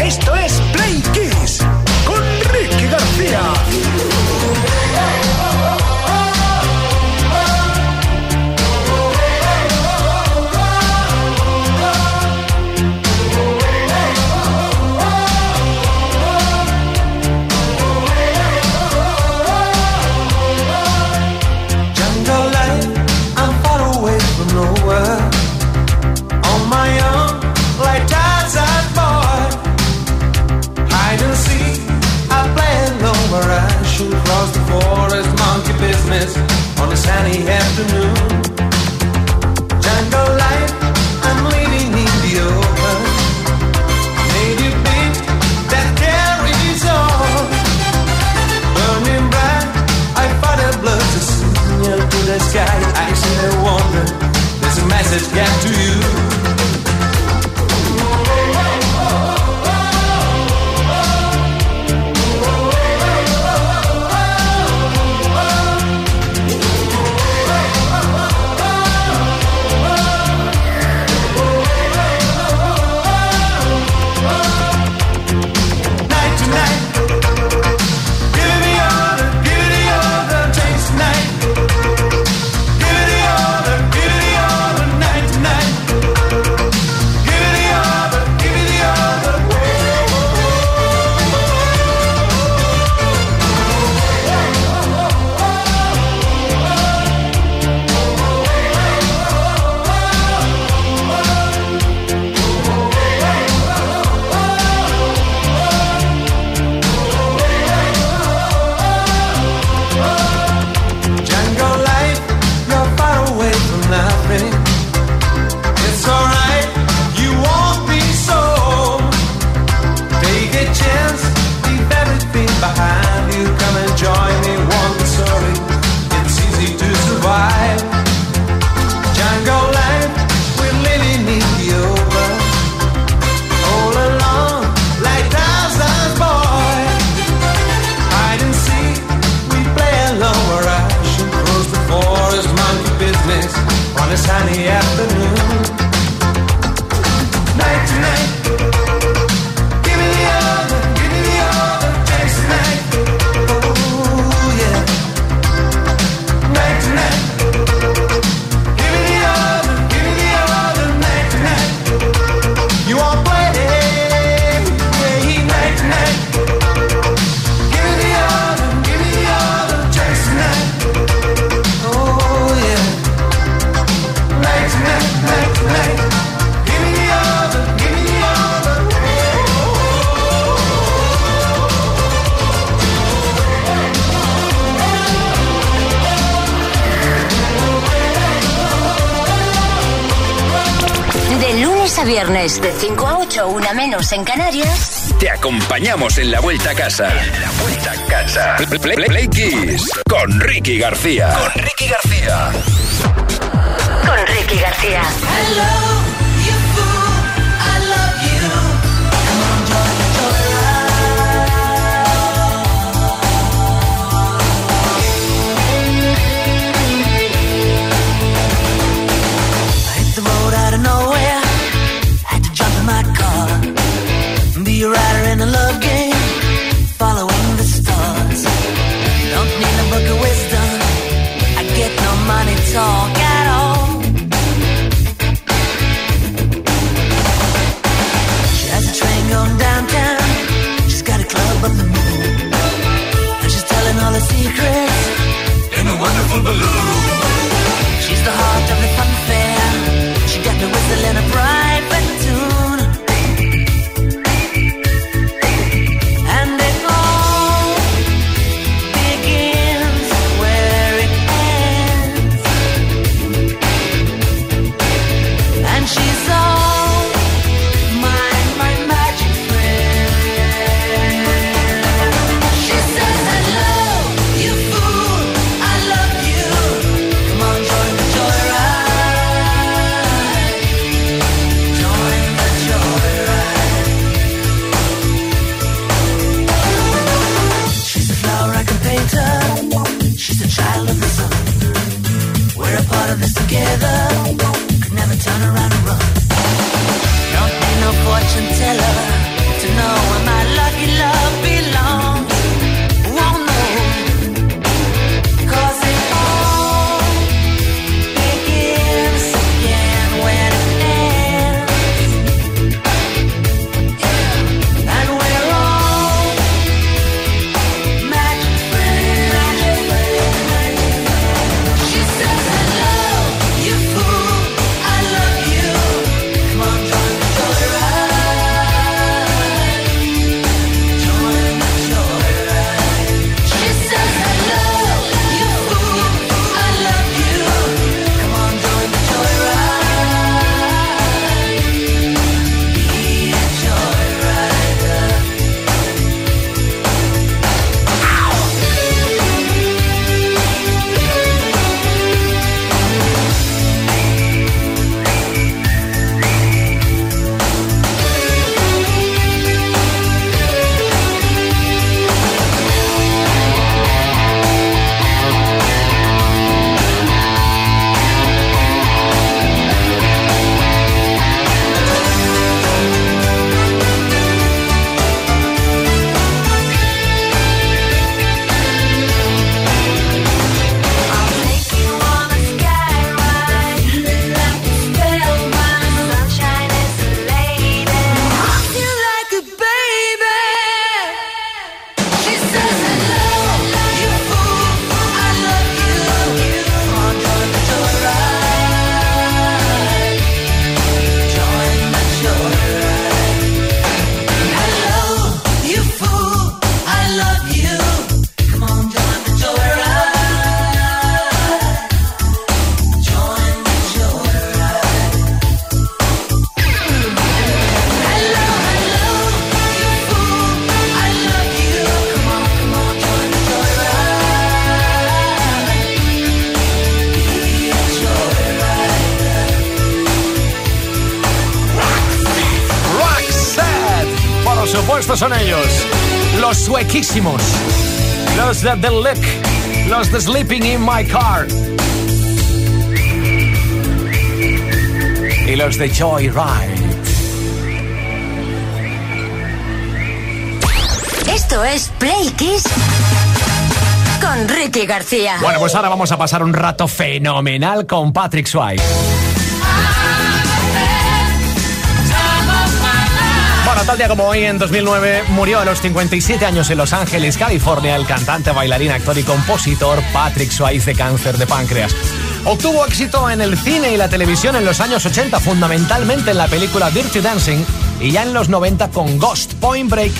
Esto es de 5 a 8, una menos en Canarias. Te acompañamos en la vuelta a casa. En la vuelta a casa. Play, Kiss con Ricky García. Con Ricky García. Con Ricky García. Hello. She's the heart of the fun Los de The Lick. Los de Sleeping in My Car. Y los de Joy Ride. Esto es Play Kiss con Ricky García. Bueno, pues ahora vamos a pasar un rato fenomenal con Patrick Swayze. Tal día como hoy, en 2009, murió a los 57 años en Los Ángeles, California, el cantante, bailarín, actor y compositor Patrick Swayze de cáncer de páncreas. Obtuvo éxito en el cine y la televisión en los años 80, fundamentalmente en la película Dirty Dancing y ya en los 90 con Ghost, Point Break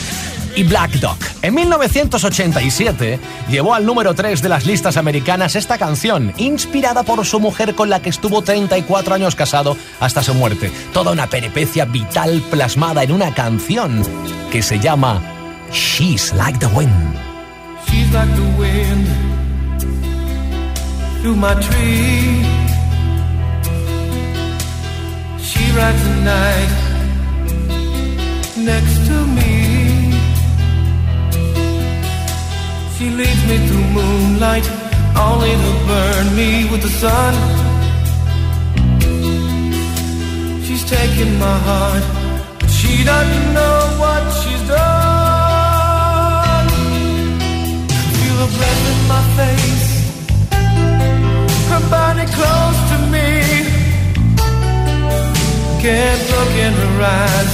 y Black Dog. En 1987 llevó al número 3 de las listas americanas esta canción, inspirada por su mujer con la que estuvo 34 años casado hasta su muerte. Toda una peripecia vital plasmada en una canción que se llama She's Like the Wind. She's like the wind through my tree. She rides the night next to me. She leads me through moonlight, only to burn me with the sun. She's taken my heart, but she doesn't know what she's done. Feel her breath in my face, her body close to me. Can't look in her eyes.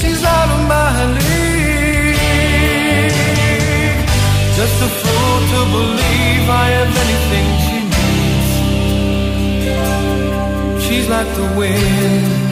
She's out of my league. Just a fool to believe I have anything she needs. She's like the wind.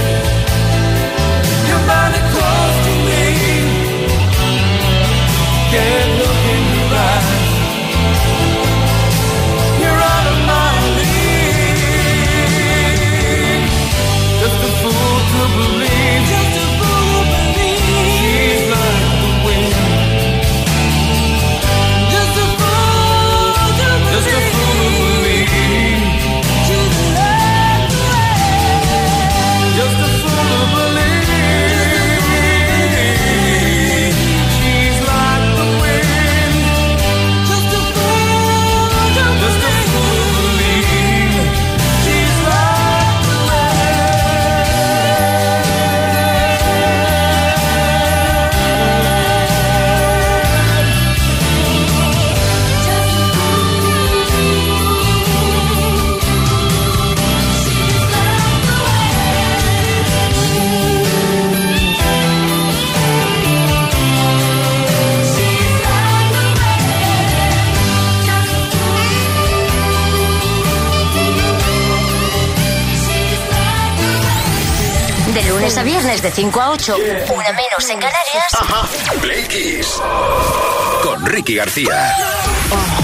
again. 5 a 8, yeah. una menos en Canarias. Ajá. Play Con Ricky García. Oh.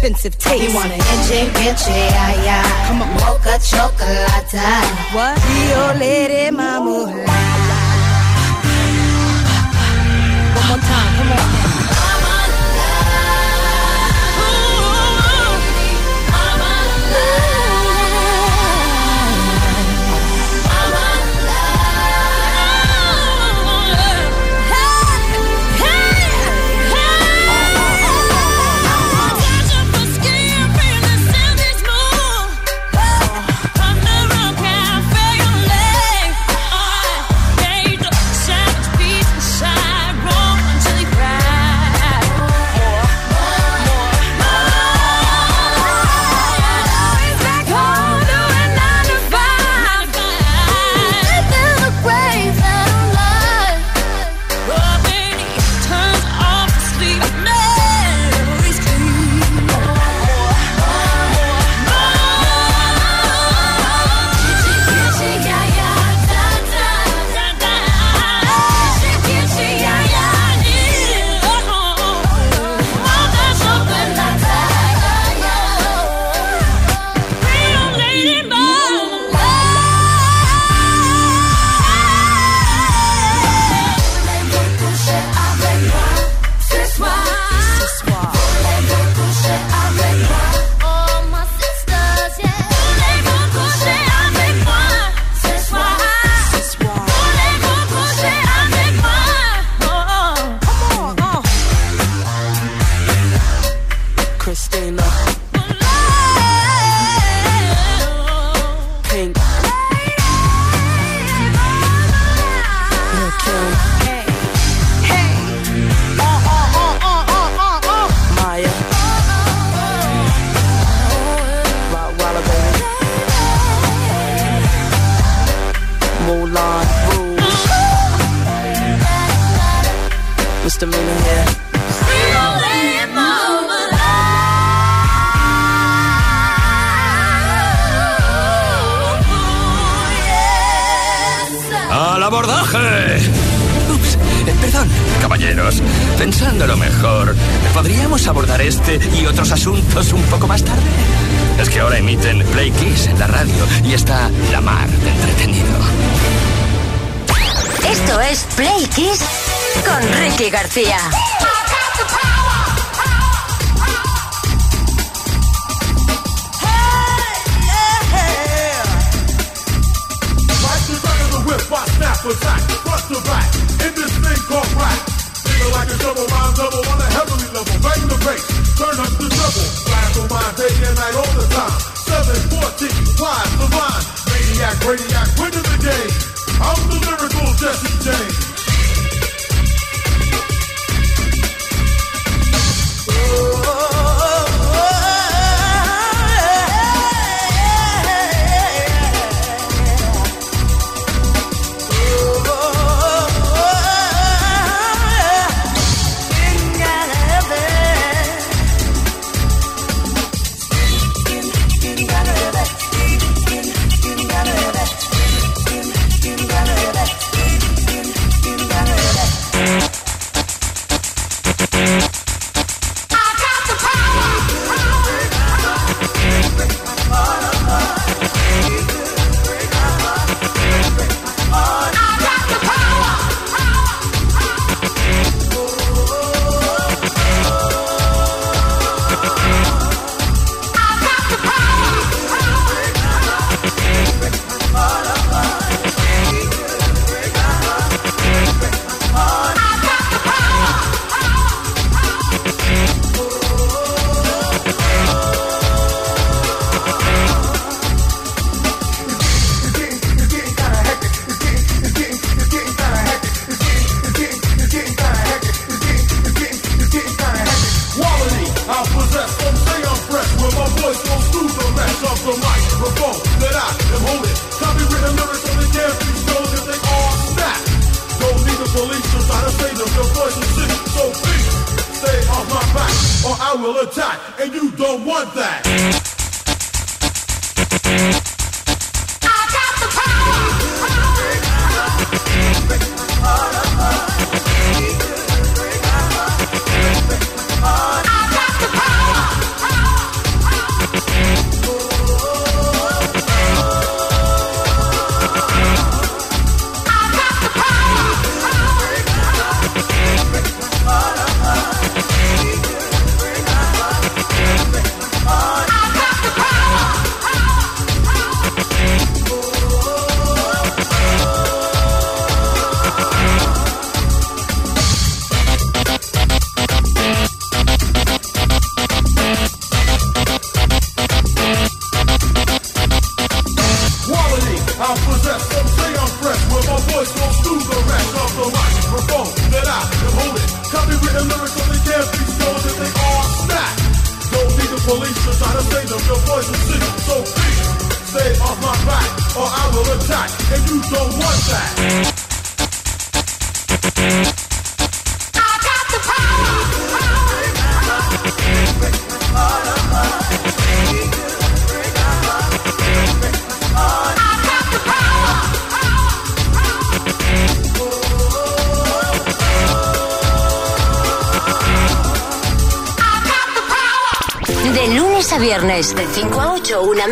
expensive taste. You want an NJ, NJ, yeah. ay. Come on, mocha chocolate. What?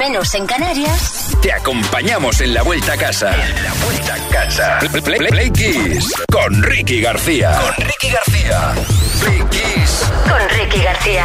menos en Canarias, te acompañamos en la vuelta a casa. En la vuelta a casa. Play, play, play, play Kiss con Ricky García. Con Ricky García. Play Kiss con Ricky García.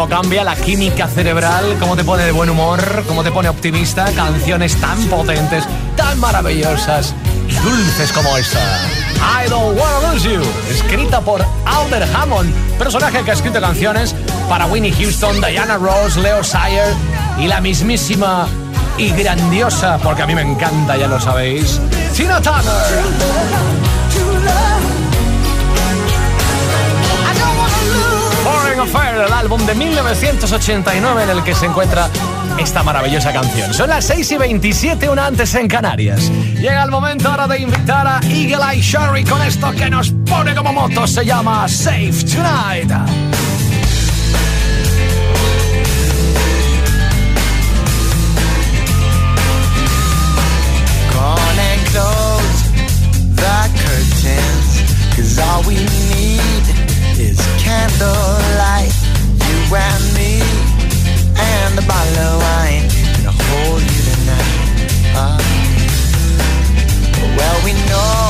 Cómo cambia la química cerebral, cómo te pone de buen humor, cómo te pone optimista. Canciones tan potentes, tan maravillosas dulces como esta. I Don't Wanna Lose You, escrita por Albert Hammond, personaje que ha escrito canciones para Winnie Houston, Diana Ross, Leo Sayer y la mismísima y grandiosa, porque a mí me encanta, ya lo sabéis, Tina Turner. Foreign Affair, el álbum de 1989 en el que se encuentra esta maravillosa canción. Son las 6 y 27, una antes en Canarias. Llega el momento ahora de invitar a Eagle Eye Sherry con esto que nos pone como moto. Se llama Safe Tonight. All is candlelight. You and me, and a bottle of wine. Gonna hold you tonight. Ah. well, we know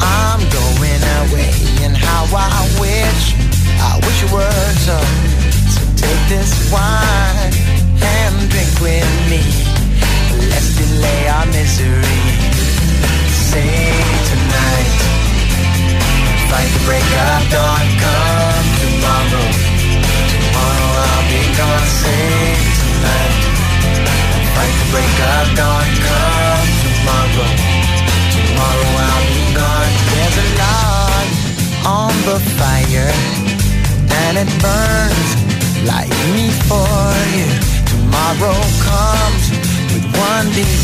I'm going away, and how I wish, I wish it were so. So take this wine and drink with me. Let's delay our misery.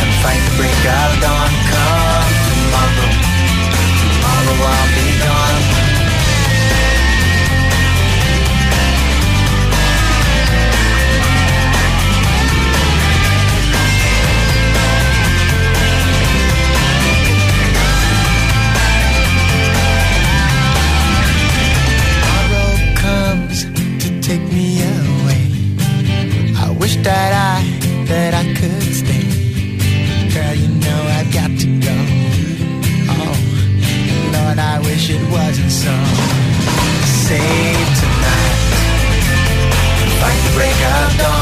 And fight break of dawn, come tomorrow. Tomorrow I'll be wasn't. Save tonight. Fight the break of dawn,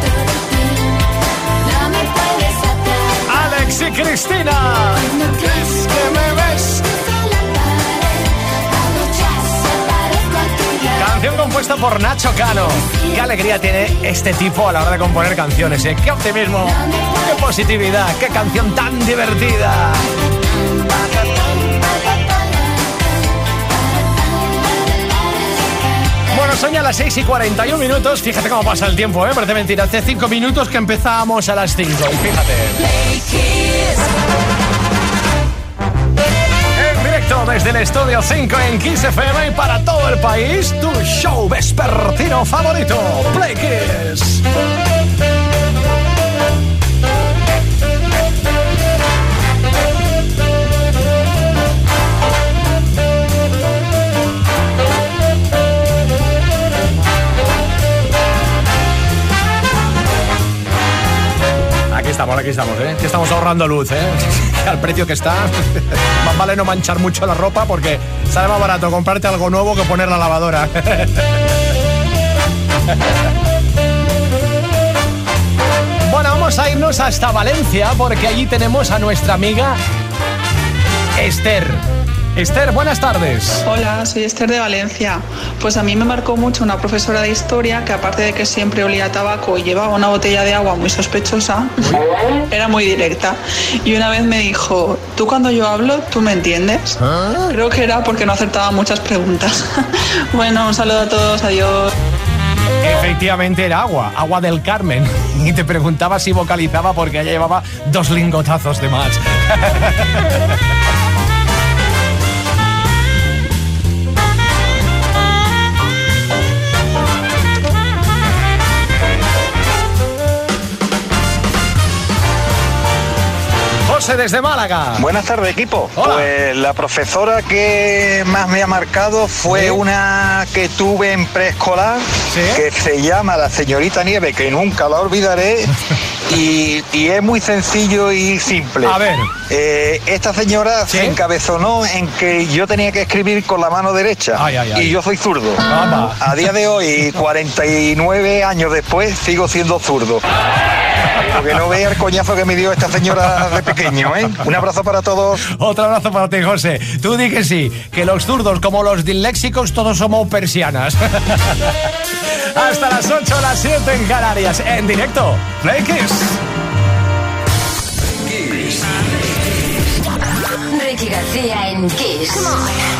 De ti. No me puedes atrapar. Alex y Cristina. Cuando crees que me ves, Canción compuesta por Nacho Cano. Qué alegría tiene este tipo a la hora de componer canciones, ¿eh? Qué optimismo, qué positividad, qué canción tan divertida. Bueno, son ya las 6 y 41 minutos. Fíjate cómo pasa el tiempo, ¿eh? Parece mentira. Hace 5 minutos que empezábamos a las 5. Y fíjate. Desde el estudio 5 en Kiss FM y para todo el país, tu show vespertino favorito, Play Kiss. Estamos, aquí estamos, ¿eh? Estamos ahorrando luz, ¿eh? Al precio que está, más vale no manchar mucho la ropa porque sale más barato comprarte algo nuevo que poner la lavadora. Bueno, vamos a irnos hasta Valencia porque allí tenemos a nuestra amiga Esther. Esther, buenas tardes. Hola, soy Esther de Valencia. Pues a mí me marcó mucho una profesora de historia que aparte de que siempre olía a tabaco y llevaba una botella de agua muy sospechosa, era muy directa. Y una vez me dijo, tú cuando yo hablo, ¿tú me entiendes? Creo que era porque no acertaba muchas preguntas. bueno, un saludo a todos, adiós. Efectivamente era agua, agua del Carmen. Y te preguntaba si vocalizaba porque ella llevaba dos lingotazos de más. José desde Málaga. Buenas tardes, equipo. Hola. Pues la profesora que más me ha marcado fue Sí. una que tuve en preescolar, Sí. que se llama la señorita Nieve, que nunca la olvidaré, y, y es muy sencillo y simple. A ver. Eh, esta señora Sí. se encabezonó en que yo tenía que escribir con la mano derecha, Ay, ay, ay. y yo soy zurdo. A día de hoy, 49 años después, sigo siendo zurdo. Porque no vea el coñazo que me dio esta señora de pequeño, ¿eh? Un abrazo para todos. Otro abrazo para ti, José. Tú di que sí, que los zurdos como los disléxicos todos somos persianas. Hasta las 8, las 7 en Canarias, en directo. Play Kiss. Ricky García en Kiss. Come on.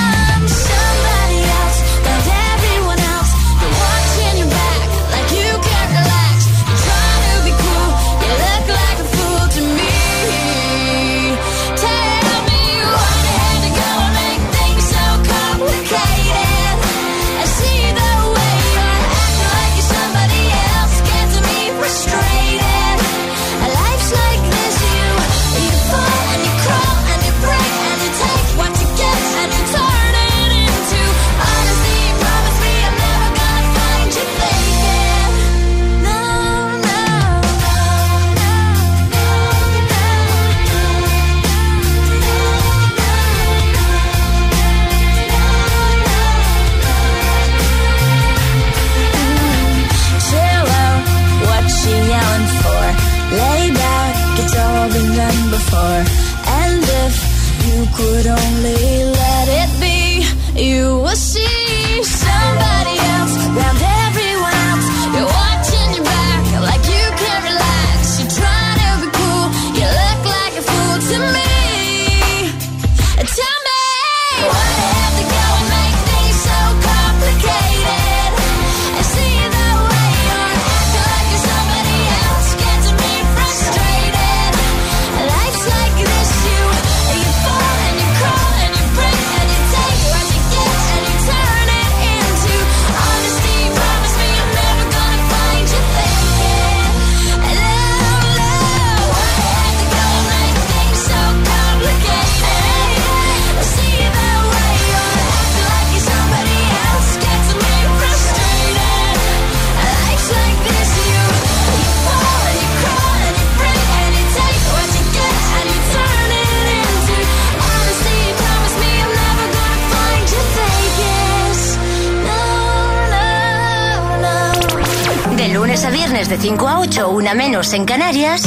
de 5 a 8, una menos en Canarias.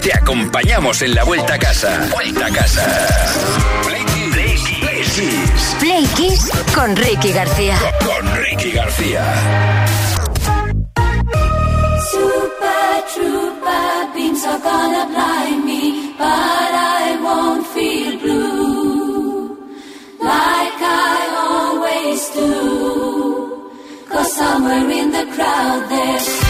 Te acompañamos en la vuelta a casa. Vuelta a casa. Play Kiss. Play Kiss. Play Kiss. Con Ricky García. Con, con Ricky García. Super trooper beams are gonna blind me, but I won't feel blue like I always do. Cause somewhere in the crowd there's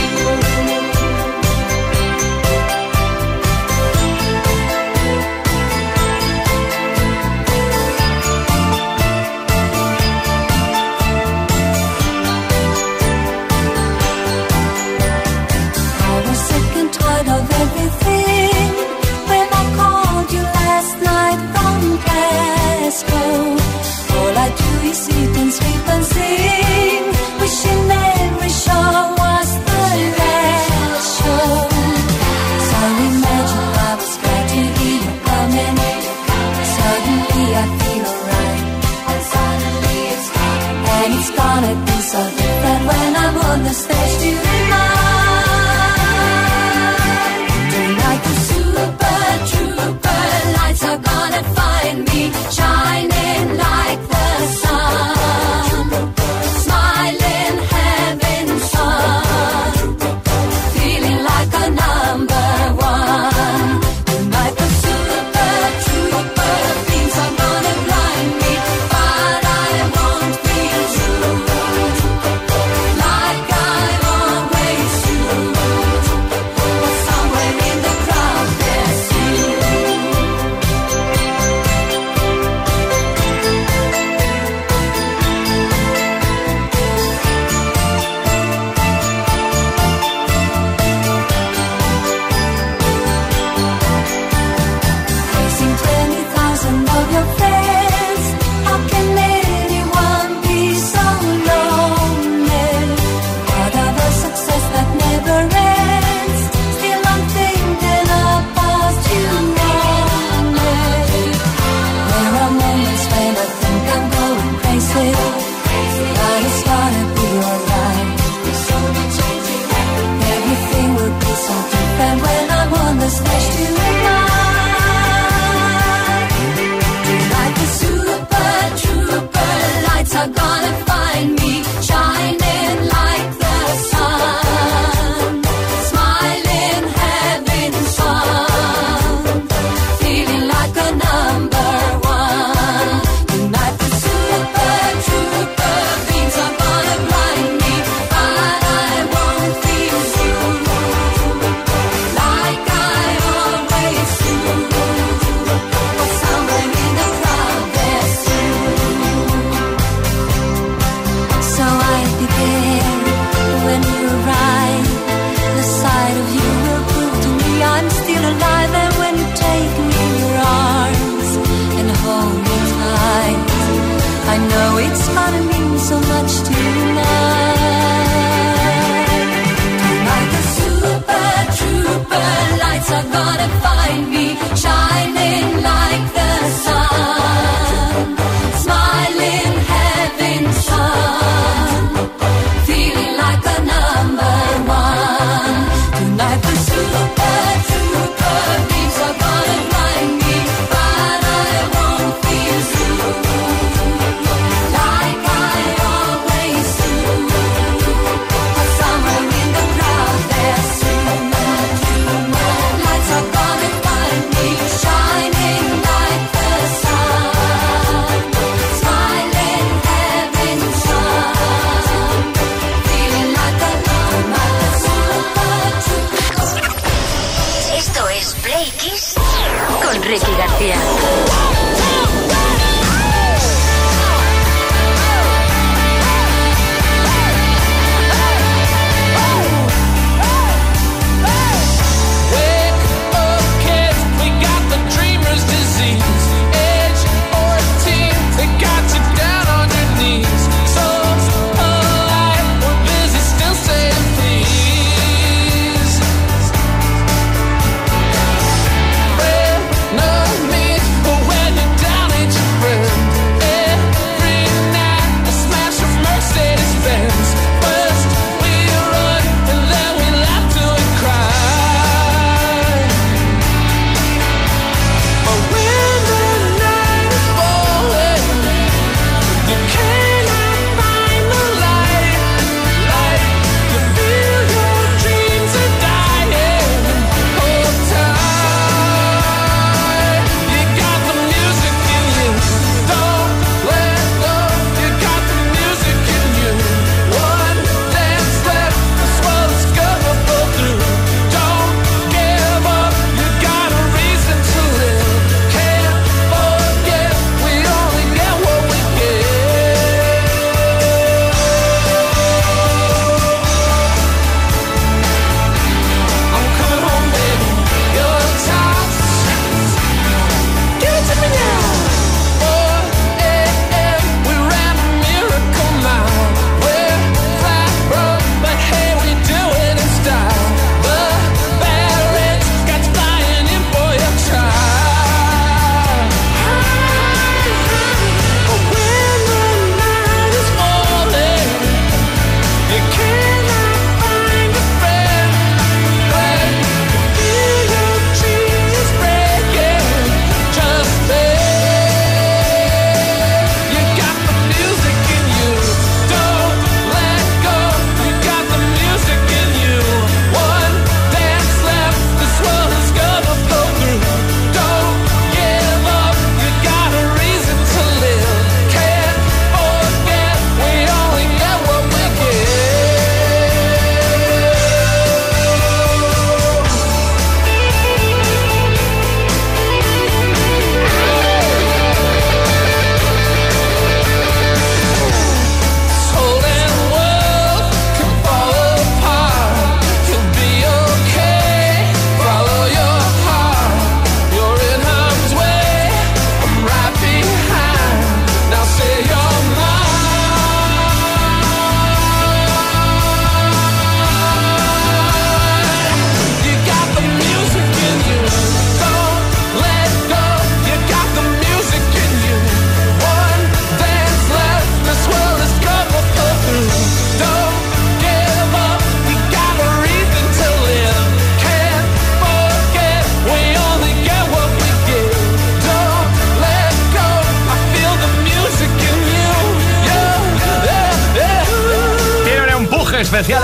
the stage. Tonight the lights are gonna find me shining. It's all gonna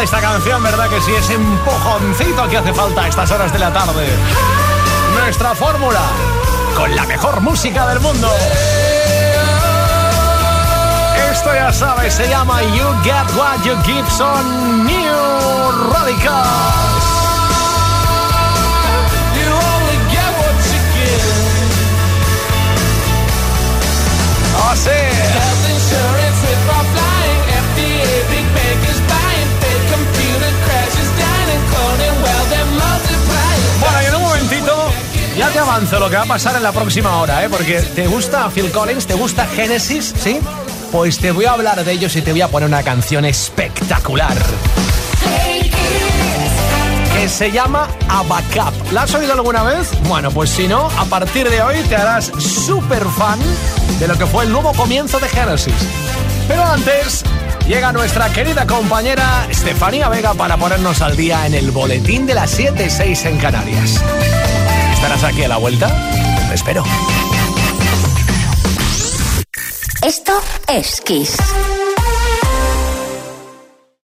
esta canción, ¿verdad que sí? Ese empujoncito que hace falta a estas horas de la tarde. Nuestra fórmula con la mejor música del mundo. Esto ya sabes, se llama You Get What You Give on New Radical. You ya te avanzo lo que va a pasar en la próxima hora, ¿eh? Porque ¿te gusta Phil Collins? ¿Te gusta Genesis? ¿Sí? Pues te voy a hablar de ellos y te voy a poner una canción espectacular. Que se llama Abacap. ¿La has oído alguna vez? Bueno, pues si no, a partir de hoy te harás súper fan de lo que fue el nuevo comienzo de Genesis. Pero antes, llega nuestra querida compañera Estefanía Vega para ponernos al día en el boletín de las 7.6 en Canarias. ¿Estarás aquí a la vuelta? Espero. Esto es Kiss.